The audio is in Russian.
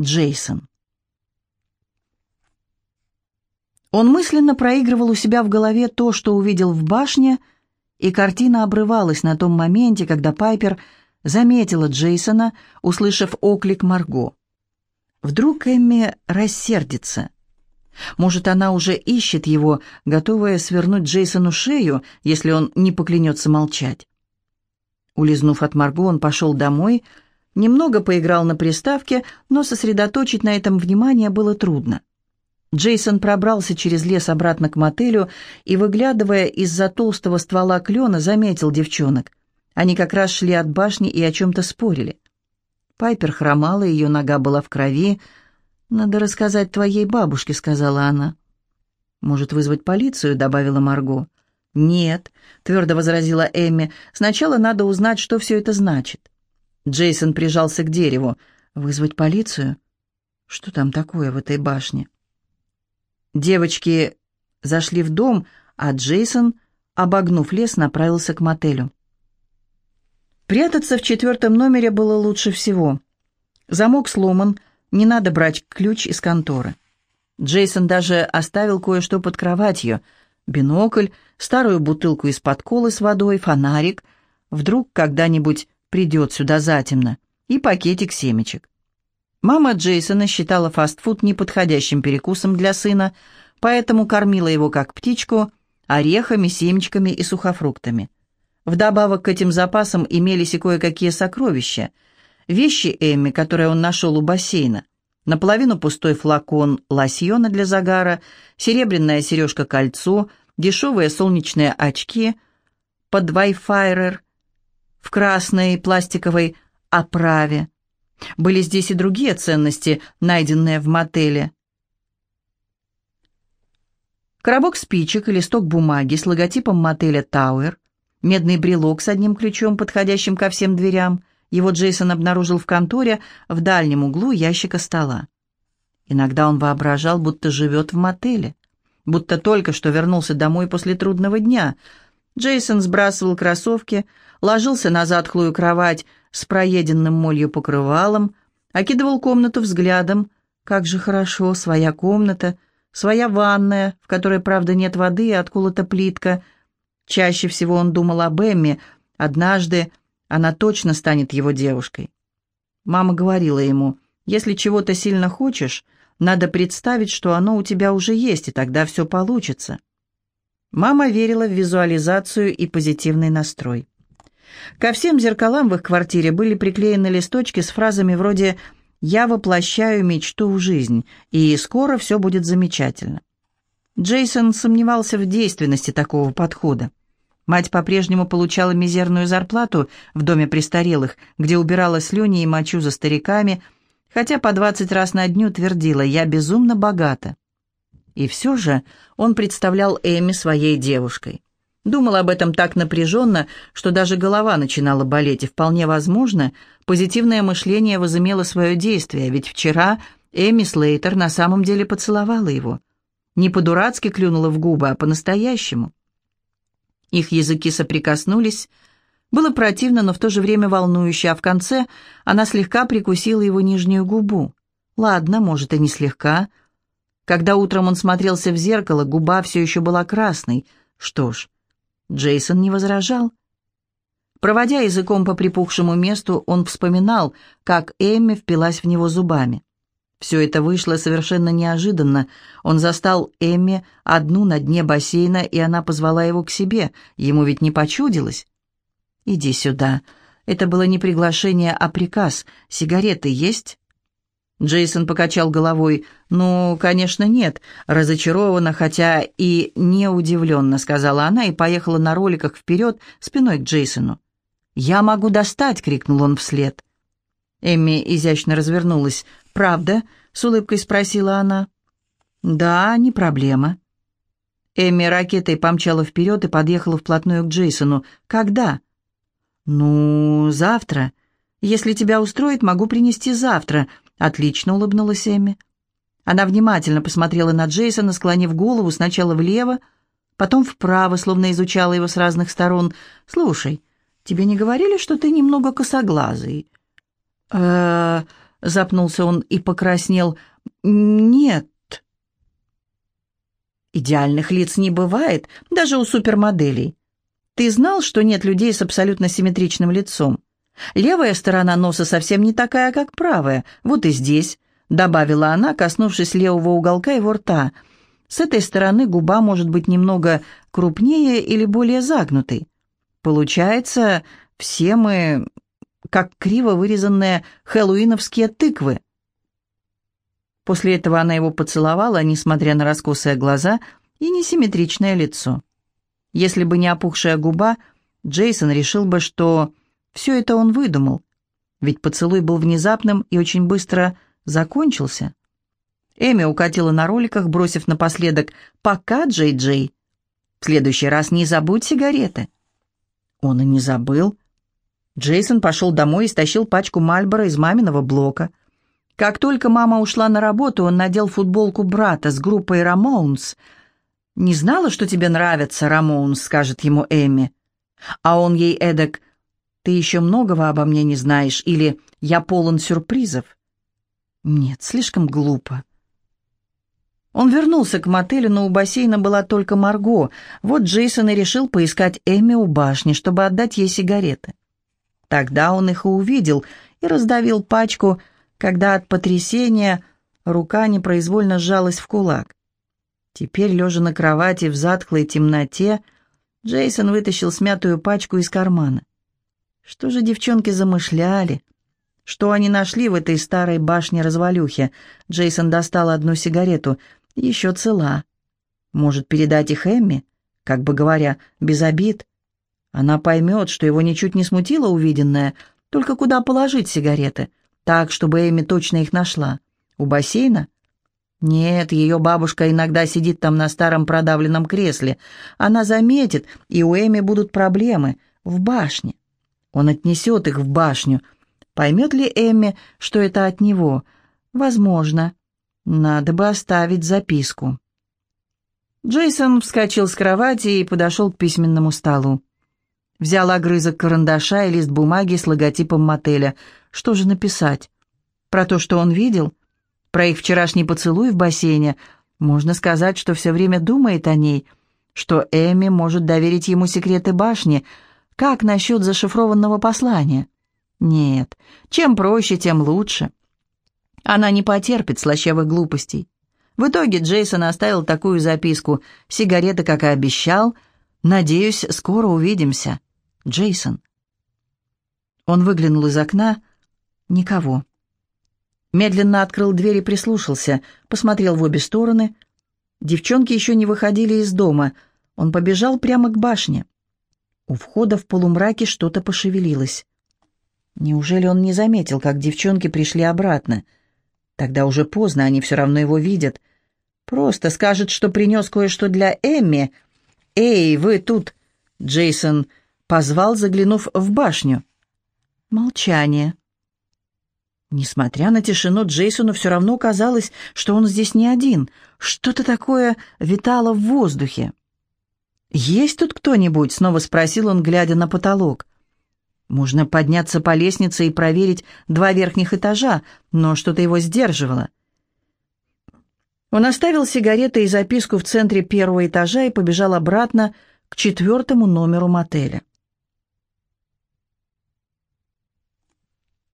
Джейсон. Он мысленно проигрывал у себя в голове то, что увидел в башне, и картина обрывалась на том моменте, когда Пайпер заметила Джейсона, услышав оклик Марго. Вдруг Эмми рассердится. Может, она уже ищет его, готовая свернуть Джейсону шею, если он не поклянется молчать. Улизнув от Марго, он пошел домой, немного поиграл на приставке, но сосредоточить на этом внимание было трудно. Джейсон пробрался через лес обратно к мотелю и, выглядывая из-за толстого ствола клена, заметил девчонок. Они как раз шли от башни и о чем-то спорили. Пайпер хромала, ее нога была в крови. «Надо рассказать твоей бабушке», — сказала она. «Может, вызвать полицию?» — добавила Марго. «Нет», — твердо возразила Эмми. «Сначала надо узнать, что все это значит». Джейсон прижался к дереву. «Вызвать полицию? Что там такое в этой башне?» Девочки зашли в дом, а Джейсон, обогнув лес, направился к мотелю. Прятаться в четвертом номере было лучше всего. Замок сломан, не надо брать ключ из конторы. Джейсон даже оставил кое-что под кроватью. Бинокль, старую бутылку из-под колы с водой, фонарик. Вдруг когда-нибудь придет сюда затемно. И пакетик семечек. Мама Джейсона считала фастфуд неподходящим перекусом для сына, поэтому кормила его как птичку орехами, семечками и сухофруктами. Вдобавок к этим запасам имелись и кое-какие сокровища. Вещи Эмми, которые он нашел у бассейна. Наполовину пустой флакон лосьона для загара, серебряная сережка-кольцо, дешевые солнечные очки, подвайфайрер в красной пластиковой оправе, были здесь и другие ценности, найденные в мотеле. Коробок спичек и листок бумаги с логотипом мотеля «Тауэр», медный брелок с одним ключом, подходящим ко всем дверям. Его Джейсон обнаружил в конторе в дальнем углу ящика стола. Иногда он воображал, будто живет в мотеле, будто только что вернулся домой после трудного дня. Джейсон сбрасывал кроссовки, ложился на затхлую кровать с проеденным молью покрывалом, окидывал комнату взглядом. Как же хорошо, своя комната, своя ванная, в которой, правда, нет воды и отколота плитка. Чаще всего он думал об Эмме. Однажды она точно станет его девушкой. Мама говорила ему, если чего-то сильно хочешь, надо представить, что оно у тебя уже есть, и тогда все получится. Мама верила в визуализацию и позитивный настрой. Ко всем зеркалам в их квартире были приклеены листочки с фразами вроде «Я воплощаю мечту в жизнь, и скоро все будет замечательно». Джейсон сомневался в действенности такого подхода. Мать по-прежнему получала мизерную зарплату в доме престарелых, где убирала слюни и мочу за стариками, хотя по двадцать раз на дню твердила «я безумно богата». И все же он представлял Эми своей девушкой. Думал об этом так напряженно, что даже голова начинала болеть, и вполне возможно, позитивное мышление возымело свое действие, ведь вчера Эми Слейтер на самом деле поцеловала его. Не по-дурацки клюнула в губы, а по-настоящему. Их языки соприкоснулись. Было противно, но в то же время волнующе, а в конце она слегка прикусила его нижнюю губу. Ладно, может, и не слегка. Когда утром он смотрелся в зеркало, губа все еще была красной. Что ж, Джейсон не возражал. Проводя языком по припухшему месту, он вспоминал, как Эмми впилась в него зубами. Все это вышло совершенно неожиданно. Он застал Эмми одну на дне бассейна, и она позвала его к себе. Ему ведь не почудилось. «Иди сюда». Это было не приглашение, а приказ. «Сигареты есть?» Джейсон покачал головой. «Ну, конечно, нет. Разочарована, хотя и не удивленно», — сказала она и поехала на роликах вперед, спиной к Джейсону. «Я могу достать!» — крикнул он вслед. Эмми изящно развернулась. «Правда?» — с улыбкой спросила она. «Да, не проблема». Эмми ракетой помчала вперед и подъехала вплотную к Джейсону. «Когда?» «Ну, завтра. Если тебя устроит, могу принести завтра», «Отлично», — улыбнулась Эмми. Она внимательно посмотрела на Джейсона, склонив голову сначала влево, потом вправо, словно изучала его с разных сторон. «Слушай, тебе не говорили, что ты немного косоглазый?» э — запнулся он и покраснел. «Нет». «Идеальных лиц не бывает, даже у супермоделей. Ты знал, что нет людей с абсолютно симметричным лицом? Левая сторона носа совсем не такая, как правая. Вот и здесь», — добавила она, коснувшись левого уголка его рта. «С этой стороны губа может быть немного крупнее или более загнутой. Получается, все мы как криво вырезанные хэллоуиновские тыквы. После этого она его поцеловала, несмотря на раскосые глаза и несимметричное лицо. Если бы не опухшая губа, Джейсон решил бы, что все это он выдумал, ведь поцелуй был внезапным и очень быстро закончился. Эми укатила на роликах, бросив напоследок «Пока, Джей-Джей! В следующий раз не забудь сигареты!» Он и не забыл. Джейсон пошел домой и стащил пачку Мальбора из маминого блока. Как только мама ушла на работу, он надел футболку брата с группой «Рамоунс». «Не знала, что тебе нравится, Рамоунс», — скажет ему Эми. А он ей эдак «Ты еще многого обо мне не знаешь» или «Я полон сюрпризов». Нет, слишком глупо. Он вернулся к мотелю, но у бассейна была только Марго. Вот Джейсон и решил поискать Эми у башни, чтобы отдать ей сигареты. Тогда он их и увидел и раздавил пачку, когда от потрясения рука непроизвольно сжалась в кулак. Теперь, лежа на кровати в затхлой темноте, Джейсон вытащил смятую пачку из кармана. Что же девчонки замышляли? Что они нашли в этой старой башне-развалюхе? Джейсон достал одну сигарету. Еще цела. Может, передать их Эмми? Как бы говоря, без обид? Она поймет, что его ничуть не смутило увиденное, только куда положить сигареты, так, чтобы Эми точно их нашла. У бассейна? Нет, ее бабушка иногда сидит там на старом продавленном кресле. Она заметит, и у Эми будут проблемы. В башне. Он отнесет их в башню. Поймет ли Эми, что это от него? Возможно. Надо бы оставить записку. Джейсон вскочил с кровати и подошел к письменному столу. Взял огрызок карандаша и лист бумаги с логотипом мотеля. Что же написать? Про то, что он видел? Про их вчерашний поцелуй в бассейне? Можно сказать, что все время думает о ней, что Эми может доверить ему секреты башни. Как насчет зашифрованного послания? Нет, чем проще, тем лучше. Она не потерпит слащавых глупостей. В итоге Джейсон оставил такую записку. Сигареты, как и обещал. Надеюсь, скоро увидимся. Джейсон. Он выглянул из окна. Никого. Медленно открыл дверь и прислушался, посмотрел в обе стороны. Девчонки еще не выходили из дома. Он побежал прямо к башне. У входа в полумраке что-то пошевелилось. Неужели он не заметил, как девчонки пришли обратно? Тогда уже поздно, они все равно его видят. Просто скажет, что принес кое-что для Эмми. «Эй, вы тут!» Джейсон Позвал, заглянув в башню. Молчание. Несмотря на тишину, Джейсону все равно казалось, что он здесь не один. Что-то такое витало в воздухе. «Есть тут кто-нибудь?» — снова спросил он, глядя на потолок. Можно подняться по лестнице и проверить два верхних этажа, но что-то его сдерживало. Он оставил сигареты и записку в центре первого этажа и побежал обратно к четвертому номеру мотеля.